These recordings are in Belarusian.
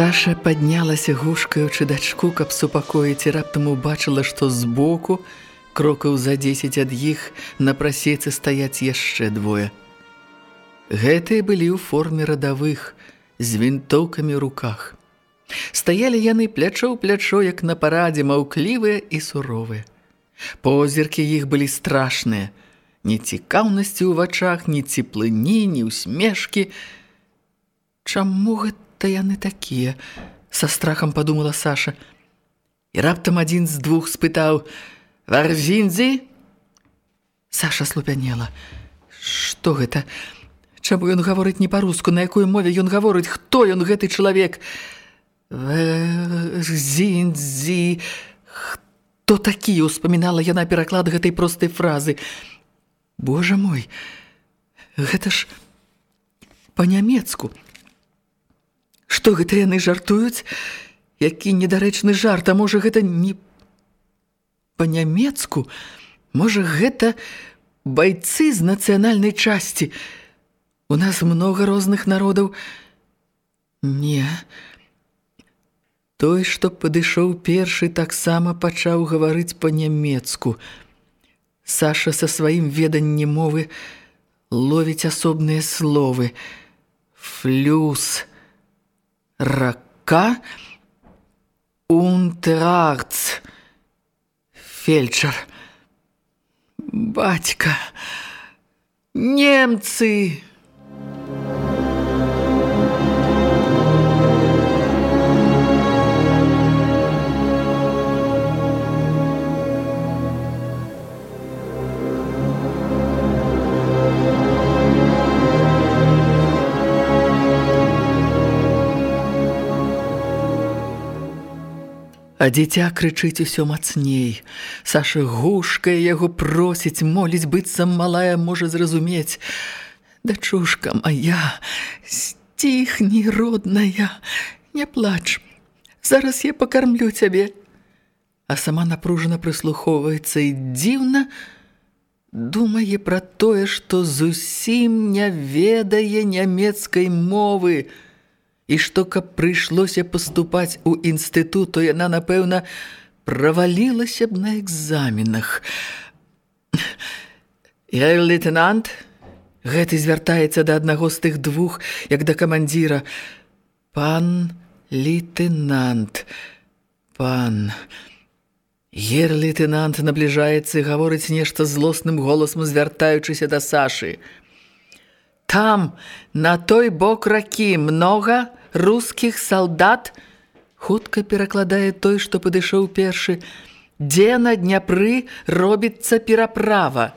Саша паднялася гушкаючы дачку, каб супакоіць і раптам убачыла, што збоку, крокаў за дзесяць ад іх, на прасецы стаяць яшчэ двое. Гэтыя былі ў форме радавых, з вінтоўкамі ў руках. Стаялі яны плячо ў плячо, як на парадзе, маўклівыя і суровыя. Позіркі іх былі страшныя. Ні цікаўнасці ў вачах, ні цеплыні, ні ўсмешкі. Чаму гэта то яны такія, са страхам падумала Саша. І раптам адзін з двух спытаў: "Варзінзі?" Саша слупянела. Што гэта? Чаму ён гаворыць не па-руску, на якой мове ён гаворыць, хто ён гэты чалавек? Варзінзі. Хто такі? успамінала яна пераклад гэтай простай фразы. Божа мой, гэта ж па-нямецку. Што гэта яны жартуюць? Які недарэчны жарт, а можа гэта не па-нямецку? Можа гэта байцы з нацыянальнай часці? У нас многа розных народаў. Не. Той, што падышоў першы, таксама пачаў гаварыць па-нямецку. Саша са сваім веданнем мовы ловіць асобныя словы. Флюс. Флюс рака унтерарц фельчар бацька немцы А дзіця крычыць усё мацней. Саша гушкае яго просіць, моліць быццам малая можа зразумець. Дачушка моя, сціхні родная, не плач. Зараз я пакармлю цябе. А сама напружана прыслухоўваецца і дзіўна думае пра тое, што зусім не ведае нямецкай мовы і што каб прыйшлося паступаць у інстытут, то яна, напэўна, правалілася б на экзаменах. Я лейтенант, гэты звяртаецца да аднаго з тых двух, як да камандзіра. Пан лейтенант, пан... Гер лейтенант набліжаецца і гаворыць нешта злосным голасам, звяртаючыся да Сашы. Там, на той бок ракі, многа рускіх салдат хутка перакладае той, што падышоў першы, дзе на дняпры робіцца пераправа.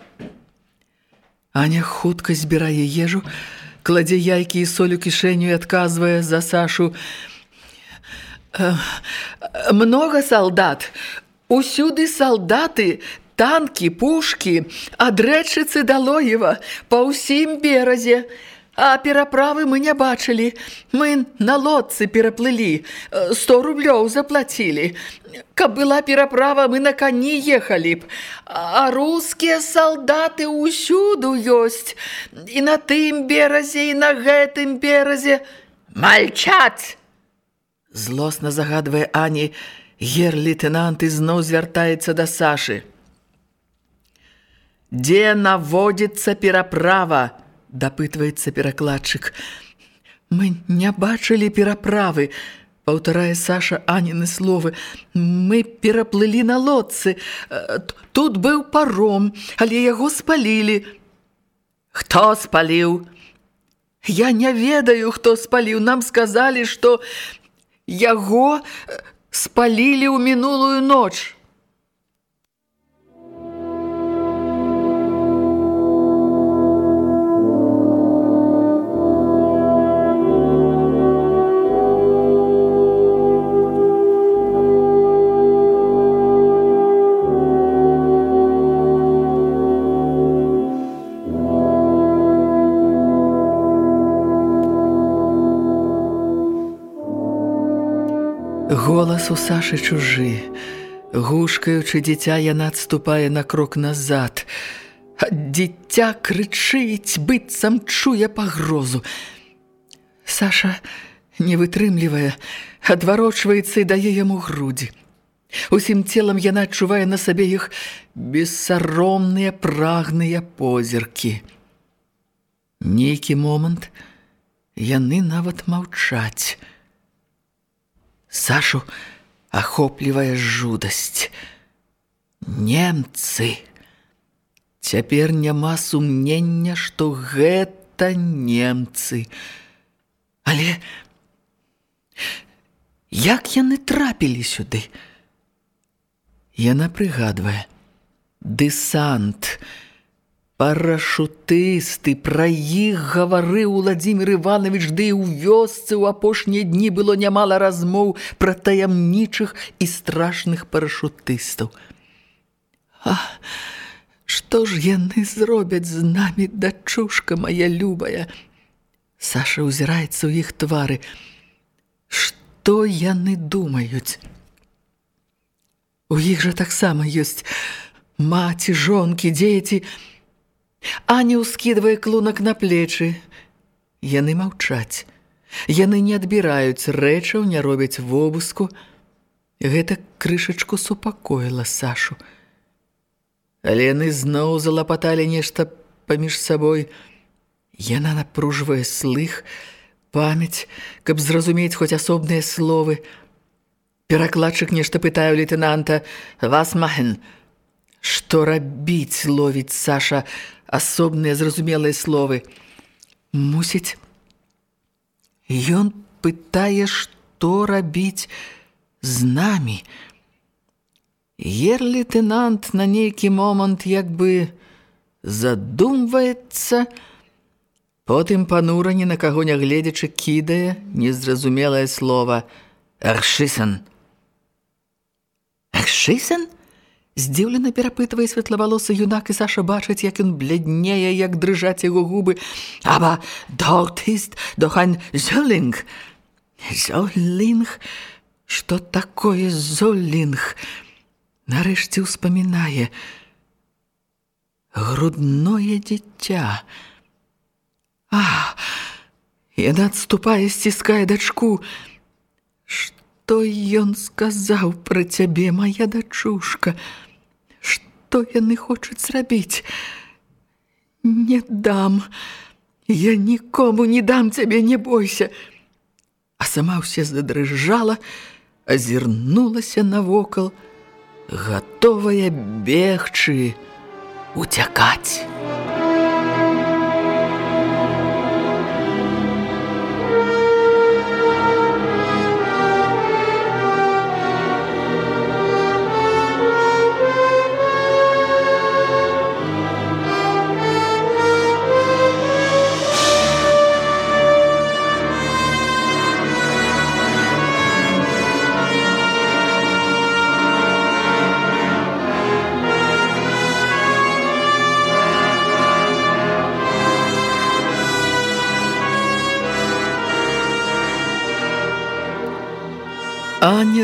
Аня хутка збірае ежу, кладзе яйкі і соль у кішэню і адказвае за Сашу. «Э, «Многа салдат, усюды салдаты, танкі, пушкі, ад рэчыцы да Лоева, па ўсім беразе». А пераправы мы не бачылі. Мы на лодцы пераплылі, сто рублёў заплацілі. Каб была пераправа, мы на кані ехалі б. А рускія салдаты ўсюду ёсць. І на тым беразе, і на гэтым беразе. Мальчаць! Злосна загадвае Ані, гер-лейтенант ізноў звяртаецца да Сашы. Дзе наводзіцца пераправа? Дапытваецца перакладчык. Мы не бачылі пераправы, паўтарае Саша Аніны словы. Мы пераплылі на лодцы. Тут быў паром, але яго спалілі. Хто спаліў? Я не ведаю, хто спаліў. Нам сказалі, што Яго э, спалілі ў мінулую ноч. Голас у Сашы чужы. Гушкаючы дзіця яна адступае на крок назад. Дзіця крычыць, быццам чуе пагрозу. Саша не вытрымлівае, адварочваецца і дае яму грудзі. Усім целам яна адчувае на сабе іх бессаромныя прагныя позіркі. Нейкі момант яны нават маўчаць. Сашу ахоплівае жудасць. Немцы. Цяпер няма сумнення, што гэта немцы. Але як яны трапілі сюды? Яна прыгадвае: Дэсант, Парашутысты, пра іх гаварыў Владзімир Іванович, ды і ў вёсцы ў апошнія дні было нямала размоў пра таямнічых і страшных парашутыстаў. А што ж яны зробяць з намі, дачушка моя любая? Саша ўзіраецца ў іх твары. Што яны думаюць? У іх жа таксама ёсць маці, жонкі, дзеці, Аня ўскідвае клунак на плечы. Яны маўчаць. Яны не адбіраюць рэчаў, не робяць вобыску. Гэта крышачку супакоіла Сашу. Але яны зноў залапаталі нешта паміж сабой. Яна напружвае слых, памяць, каб зразумець хоць асобныя словы. Перакладчык нешта пытае ў лейтенанта: "Вас махен?" Што рабіць, ловіць Саша, асобныя зразумелыя словы. Мусіць, ён пытае, што рабіць з намі. Ер-лейтенант на нейкі момант як бы задумваецца, потым панура ні на каго не гледзячы кідае незразумелае слово «Аршисан». «Аршисан?» Здзіўлена перапытвае светлавалосы юнак і Саша бачыць, як ён бляднее, як дрыжаць яго губы. Аба dort ist doch ein Zolling. Zolling? Што такое Zolling? Нарэшце ўспамінае. Грудное дзіця. А, яна адступае, сціскае дачку. Што ён сказаў пра цябе, моя дачушка? Што? што яны хочуць зрабіць. Не дам. Я нікому не дам цябе, не бойся. А сама ўсе задрыжала, азірнулася навокал, гатовая бегчы, уцякаць.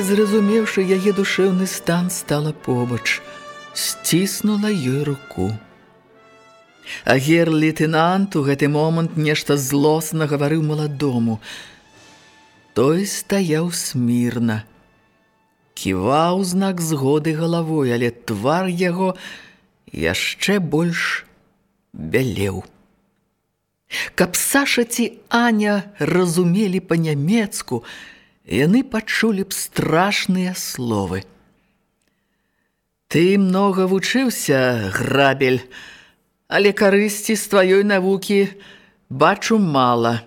Зразумеўшы яе душэўны стан, стала побач, сціснула ёй руку. А гер-лейтенант у гэты момант нешта злосна гаварыў маладому. Той стаяў смірна. Ківаў знак згоды галавой, але твар яго яшчэ больш бялеў. Каб Саша ці Аня разумелі па-нямецку, яны пачулі б страшныя словы. Ты многа вучыўся, грабель, але карысці з тваёй навукі бачу мала.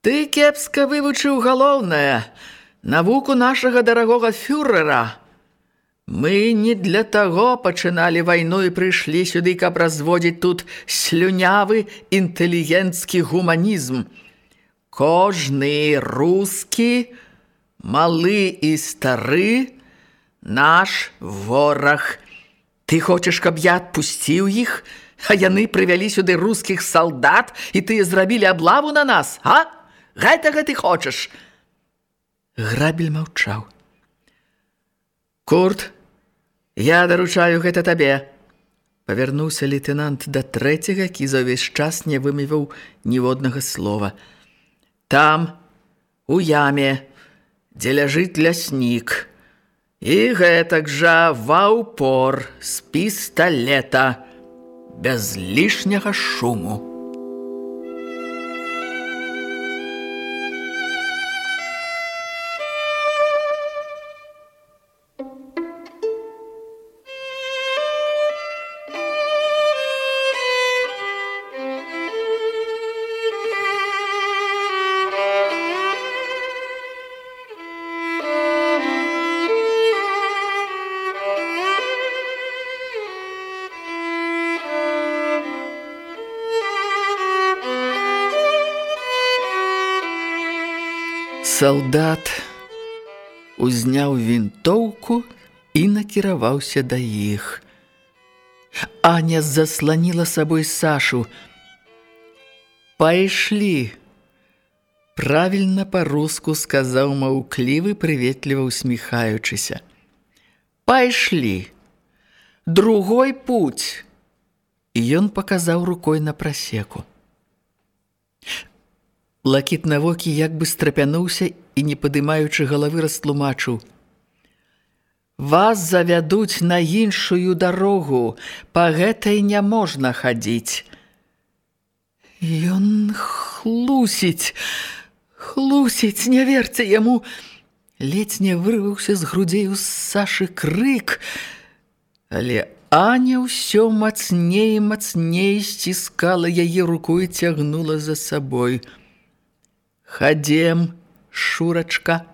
Ты кепска вывучыў галоўнае, навуку нашага дарагога фюрера. Мы не для таго пачыналі вайну і прыйшлі сюды, каб разводзіць тут слюнявы інтэлігенцкі гуманізм. Кожны рускі, малы і стары, наш вораг. Ты хочаш, каб я адпусціў іх, а яны прывялі сюды рускіх салдат, і тыя зрабілі аблаву на нас, а? Гэтага ты хочаш? Грабель маўчаў. Курт, я даручаю гэта табе. Павярнуўся лейтенант да трэцяга, які за ўвесь час не выміваў ніводнага слова. Там, у яме, дзе ляжыць ляснік. І гэтак жа ва ўпор з пісталета, без лішняга шуму. Салдат узняў вінтоўку і накіраваўся да іх. Аня засланіла сабой Сашу. «Пайшлі!» Правільна па-руску сказаў маўклівы, прыветліва усміхаючыся. «Пайшлі! Другой путь!» І ён паказаў рукой на прасеку. Лакіт на вокі як бы страпянуўся і, не падымаючы галавы, растлумачыў. «Вас завядуць на іншую дарогу, па гэтай не можна хадзіць». Ён хлусіць, хлусіць, не верце яму. Ледзь не вырваўся з грудзей у Сашы крык, але Аня ўсё мацней і мацней сціскала яе руку і цягнула за сабой – Хадзем, шурачка.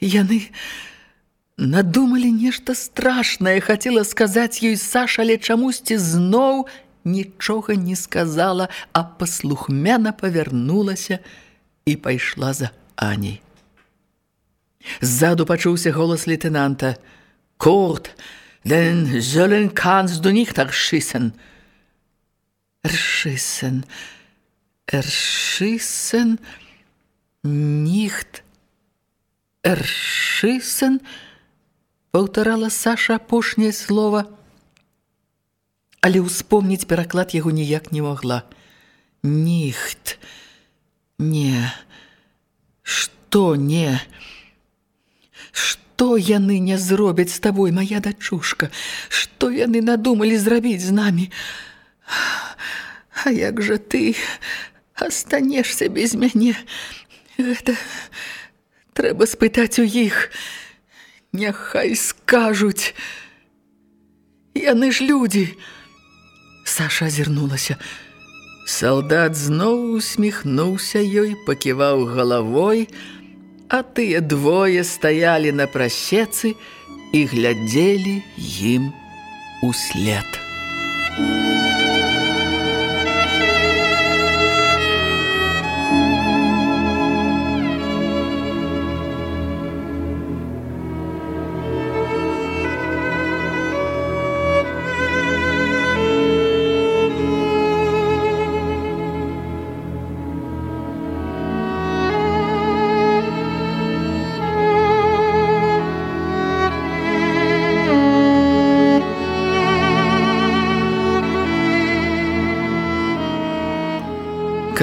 Яны надумалі нешта страшнае, хацела сказаць ёй Саша, але чамусьці зноў нічога не сказала, а паслухмяна павярнулася і пайшла за Аней. Ззаду пачуўся голас лейтенанта: "Курт, den sollen kannst du nicht erschießen." Erschießen. Erschießen nicht erschießen, паўтарала Саша апошняе слова, але ўспомніць пераклад яго ніяк не могла. Нихт, не, што не, што яны не зробяць з табой, моя дачушка, што яны надумалі зрабіць з намі? А як жа ты, астанешся без мяне. Гэта трэба спытаць у іх. Няхай скажуць. Яны ж людзі. Саша азірнулася. Салдат зноў усміхнуўся ёй, паківаў галавой, а тыя двое стаялі на прасецы і глядзелі ім услед. Thank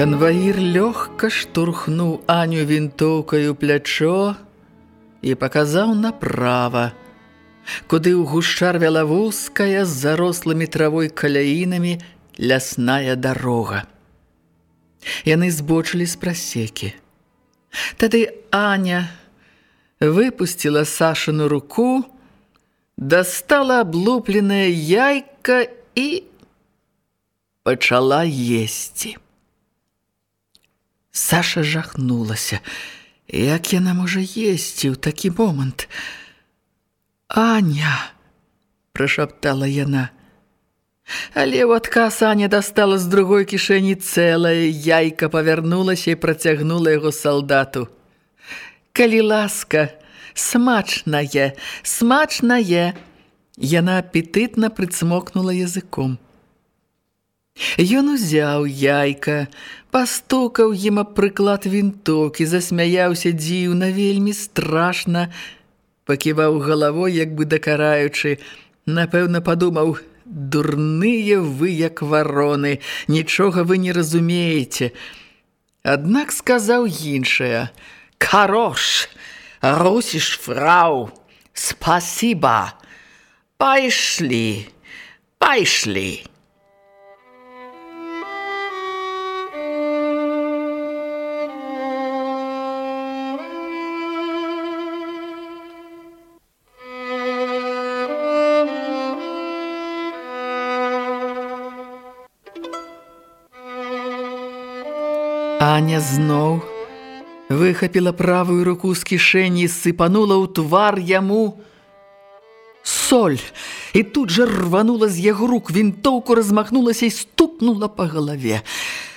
Канваір лёгка штурхнуў Аню вінтоўкаю плячо і паказаў направа, куды ў гушчар вяла вузкая з зарослымі травой каляінамі лясная дарога. Яны збочылі з прасекі. Тады Аня выпусціла Сашыну руку, дастала аблупленае яйка і пачала есці. Саша жахнулася. Як яна можа есці ў такі момант? Аня, прашаптала яна. Але ў адказ Аня дастала з другой кішэні цэлае яйка, павярнулася і працягнула яго салдату. Калі ласка, смачнае, смачнае, яна апетытна прыцмокнула языком. Ён узяў яйка, пастукаў ім аб прыклад вінтоўкі, засмяяўся дзіўна, вельмі страшна, паківаў галавой, як бы дакараючы, напэўна, падумаў: дурныя вы, як вароны, нічога вы не разумееце. Аднак сказаў іншае: Карош, русіш фрау, спасіба, пайшлі, пайшлі. Аня зноў выхапіла правую руку з кішэні і сыпанула ў твар яму соль, і тут жа рванула з яго рук вінтоўку, размахнулася і стукнула па галаве.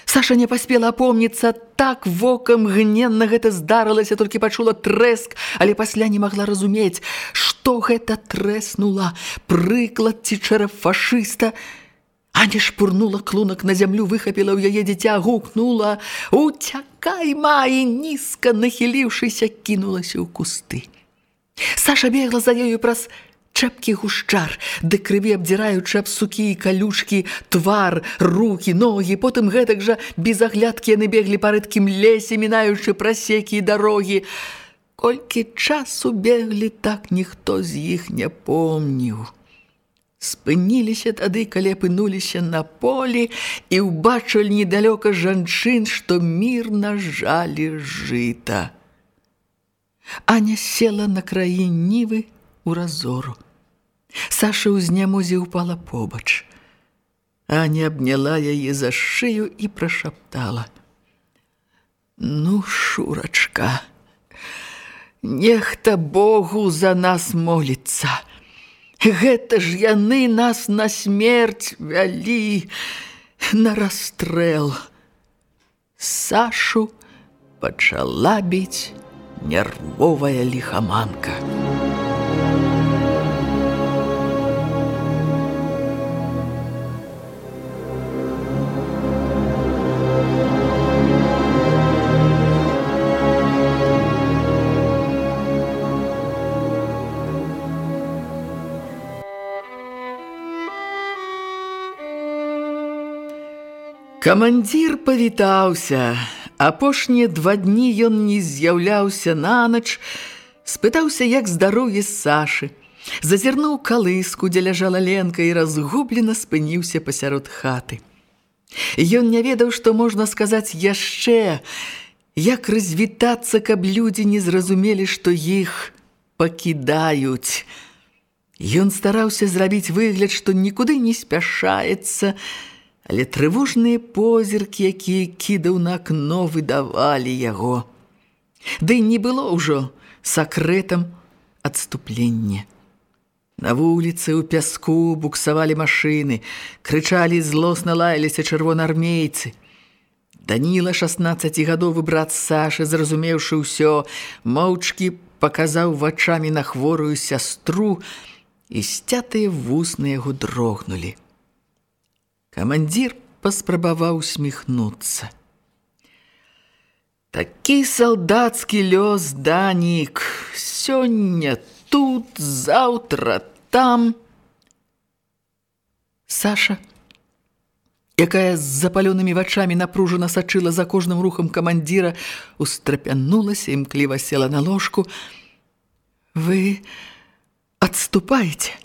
Саша не паспела апомніцца, так вокам гненна гэта здарылася, толькі пачула трэск, але пасля не магла разумець, што гэта трэснула, прыклад ці чэрап фашыста, Аня шпурнула клунак на зямлю, выхапіла ў яе дзіця, гукнула: «Уцякай, маі, нізка, нахіліўшыся, кінулася ў кусты. Саша бегла за ёю праз чэпкі гушчар, ды крыві абдзіраючы аб сукі і калюшкі, твар, рукі, ногі, потым гэтак жа без аглядкі яны беглі па рэдкім лесе, мінаючы прасекі і дарогі. Колькі часу беглі, так ніхто з іх не помніў. Спыніліся тады, калі апынуліся на полі і ўбачылі недалёка жанчын, што мірна жалі жыта. Аня села на краі нівы ў разору. Саша ў знямозе ўпала побач. Аня абняла яе за шыю і прашаптала: « Ну, шурачка, нехта Богу за нас моліцца. Гэта ж яны нас на смерць вялі на расстрэл. Сашу пачала біць нервовая ліхаманка. Камандзір павітаўся. Апошнія два дні ён не з'яўляўся нанач, спытаўся, як здароўе Сашы. Зазірнуў калыску, дзе ляжала Ленка і разгублена спыніўся пасярод хаты. Ён не ведаў, што можна сказаць яшчэ, як развітацца, каб людзі не зразумелі, што іх пакідаюць. Ён стараўся зрабіць выгляд, што нікуды не спяшаецца, але трывожныя позіркі, якія кідаў на акно, выдавалі яго. Ды не было ўжо сакрэтам адступлення. На вуліцы ў пяску буксавалі машыны, крычалі злосна лаяліся чырвонаармейцы. Даніла, 16гадовы брат Сашы, зразумеўшы ўсё, моўчкі паказаў вачамі на хворую сястру, і сцятыя вусны яго дрогнулі. Камандзір паспрабаваў усміхнуцца. Такі салдацкі лёс данік, сёння тут, заўтра там. Саша, якая з запалёнымі вачамі напружана сачыла за кожным рухам камандзіра, устрапянулася, імкліва села на ложку. Вы адступаеце.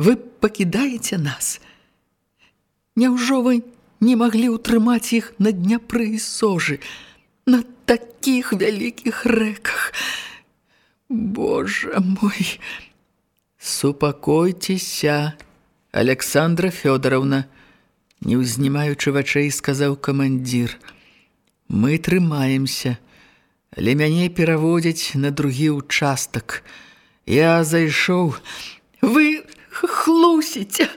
Вы пакідаеце нас. Няўжо вы не маглі ўтрымаць іх на дняпры і сожы, на такіх вялікіх рэках? Божа мой! Супакойцеся, Александра Фёдоровна, не ўзнімаючы вачэй, сказаў камандзір. Мы трымаемся, але мяне пераводзяць на другі ўчастак. Я зайшоў. Вы хлусіце!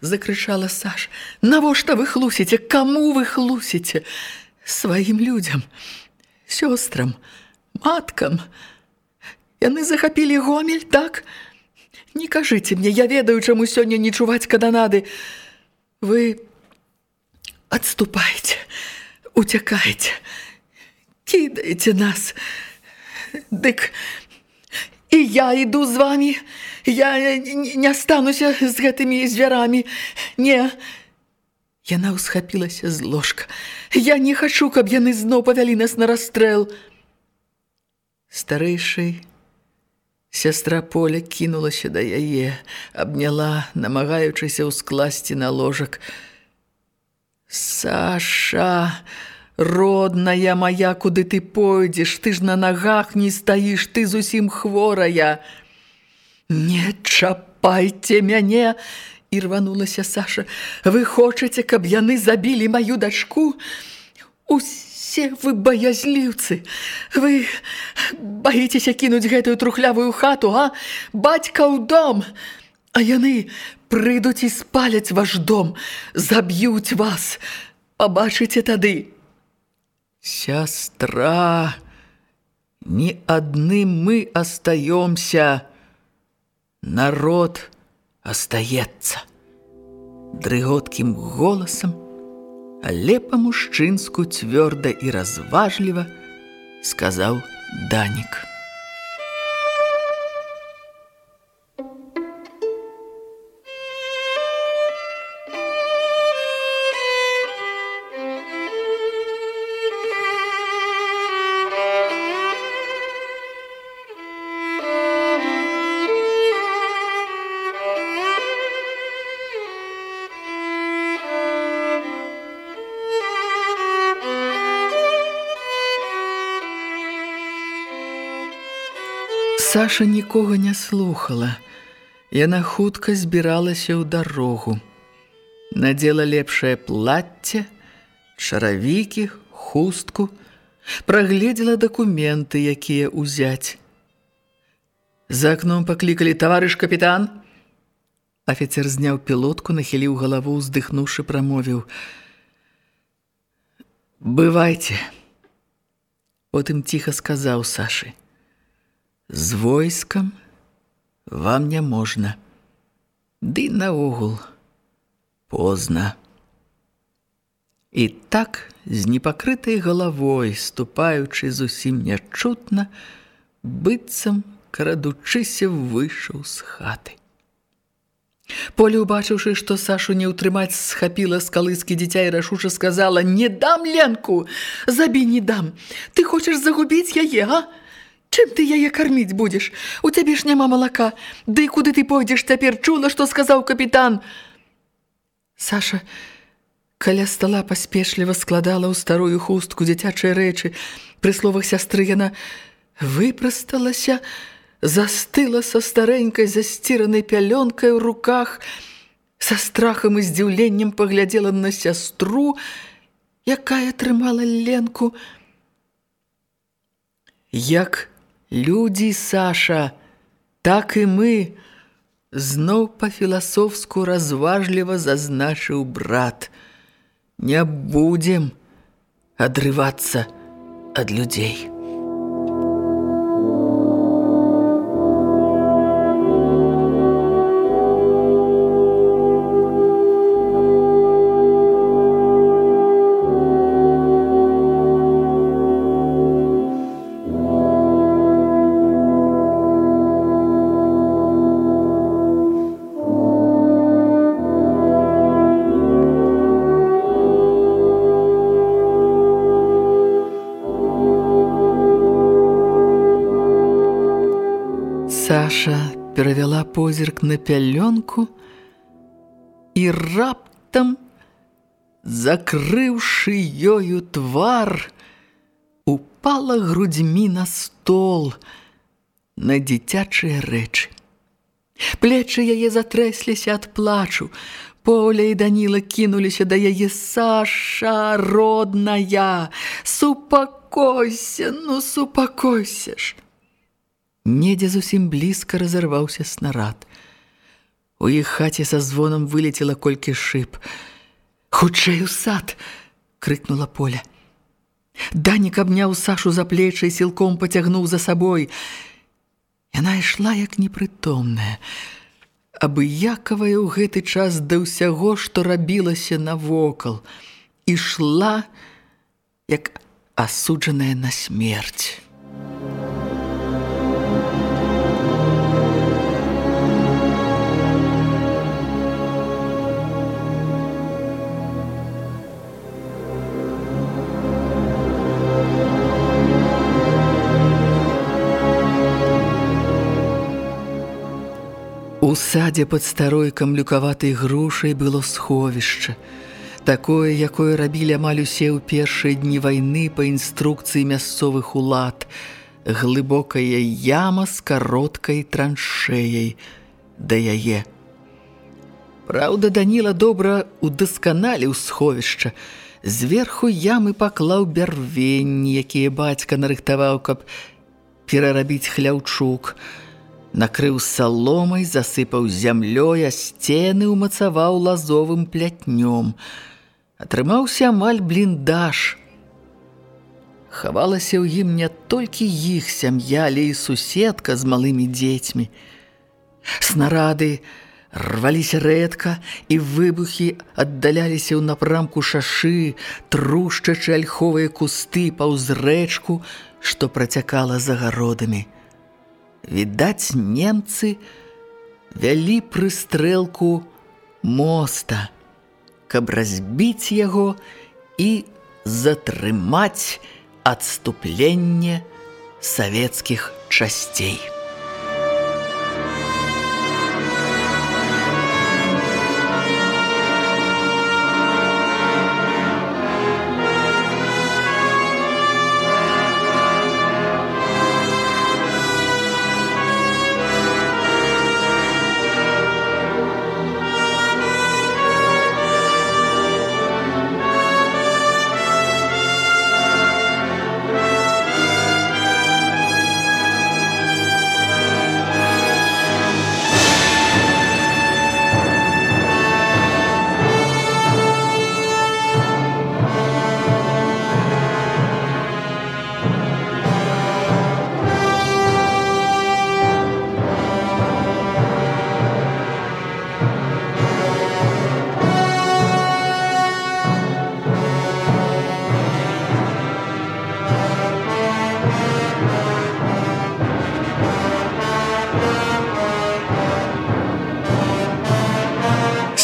Закрычала Саш. Навошта вы хлусіце? Каму вы хлусіце? Сваім людзям, сёстрам, маткам. Яны захапілі гомель, так? Не кажыце мне, я ведаю, чаму сёння не чуваць каданады. Вы отступаете, утекаете, кидаете нас. Дык і я іду з вами. Я не остануся з гэтымі звярамі. Не. Яна ўсхапілася з ложка. Я не хачу, каб яны зноў павялі нас на расстрэл. Старэйшай Сястра Поля кінулася да яе, абняла, намагаючыся ўскласці на ложак. Саша, родная моя, куды ты пойдзеш, ты ж на нагах не стаіш, ты зусім хворая. Не чапайце мяне, і рванулася Саша. Вы хочаце, каб яны забілі маю дачку? Усе вы баязліўцы. Вы баіцеся кінуць гэтую трухлявую хату, а? Бацька ў дом. А яны прыйдуць і спаляць ваш дом, заб'юць вас. Пабачыце тады. Сястра, не адны мы астаёмся. Народ астаецца. Дрыготкім голасам але па-мужчынску цвёрда і разважліва сказаў Данік. Саша нікога не слухала. Яна хутка збіралася ў дарогу. Надзела лепшае плацце, чаравікі, хустку, прагледзела дакументы, якія ўзяць. За акном паклікалі таварыш капітан. Афіцер зняў пілотку, нахіліў галаву, уздыхнуўшы, прамовіў: Бывайце. Потым ціха сказаў Сашы: З войскам вам не можна. Ды наогул позна. І так, з непакрытай галавой, ступаючы зусім нячутна, быццам крадучыся выйшаў з хаты. Поле, убачыўшы, што Сашу не ўтрымаць, схапіла з калыскі дзіця і рашуча сказала: « Не дам ленку, забі не дам. Ты хочаш загубіць яе, а? Чым ты яе карміць будзеш? У цябе ж няма малака. Ды куды ты пойдзеш цяпер? Чула, што сказаў капітан. Саша каля стала паспешліва складала ў старую хустку дзіцячыя рэчы. Пры словах сястры яна выпрасталася, застыла са старэнькай засціранай пялёнкай у руках, са страхам і здзіўленнем паглядзела на сястру, якая трымала ленку. Як Людзі, Саша, так і мы, зноў па-філасофску разважліва зазначыў брат. Не будзем адрывацца ад людзей. Позірк на пялёнку і раптам, закрыўшы ёю твар, упала грудзьмі на стол на дзіцячыя рэчы. Плечы яе затрэсліся ад плачу, Поля і Даніла кінуліся да яе Саша, родная, супакойся, ну супакойся ж. Недзе зусім блізка разарваўся снарад. У іх хаце са звонам вылецела колькі шып. «Хутчэй у сад!» – крыкнула Поля. Данік абняў Сашу за плечы і сілком пацягнуў за сабой. Яна ішла як непрытомная, абыякавая ў гэты час да ўсяго, што рабілася навокал, ішла як асуджаная на смерць. У садзе пад старой камлюкаватай грушай было сховішча. Такое, якое рабілі амаль усе ў першыя дні вайны па інструкцыі мясцовых улад. Глыбокая яма з кароткай траншеяй да яе. Праўда, Даніла добра удасканаліў сховішча. Зверху ямы паклаў бярвенні, якія бацька нарыхтаваў, каб перарабіць хляўчук – накрыў саломай, засыпаў зямлёй, а сцены ўмацаваў лазовым плятнём. Атрымаўся амаль бліндаж. Хавалася ў ім не толькі іх сям'я, але і суседка з малымі дзецьмі. Снарады рваліся рэдка, і выбухі аддаляліся ў напрамку шашы, трушчачы альховыя кусты паўз рэчку, што працякала за гародамі. Відаць, немцы вялі прыстрэлку моста, каб разбіць яго і затрымаць адступленне савецкіх часцей.